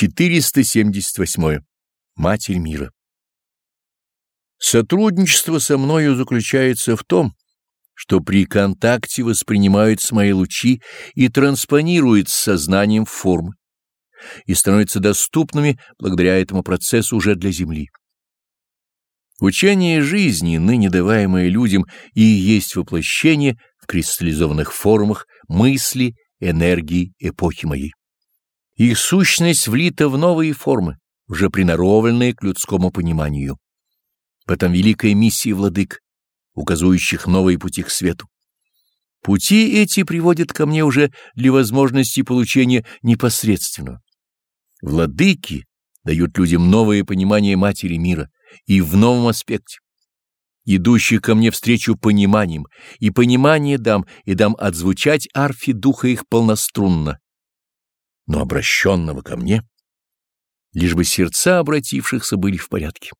478. Матерь мира. Сотрудничество со мною заключается в том, что при контакте воспринимаются мои лучи и транспонируют с сознанием формы и становятся доступными благодаря этому процессу уже для Земли. Учение жизни, ныне даваемое людям, и есть воплощение в кристаллизованных формах мысли, энергии эпохи моей. Их сущность влита в новые формы, уже приноровленные к людскому пониманию. В этом великая миссия владык, указывающих новые пути к свету. Пути эти приводят ко мне уже для возможности получения непосредственного. Владыки дают людям новое понимание матери мира и в новом аспекте. Идущих ко мне встречу пониманием, и понимание дам, и дам отзвучать арфе духа их полнострунно, но обращенного ко мне, лишь бы сердца обратившихся были в порядке.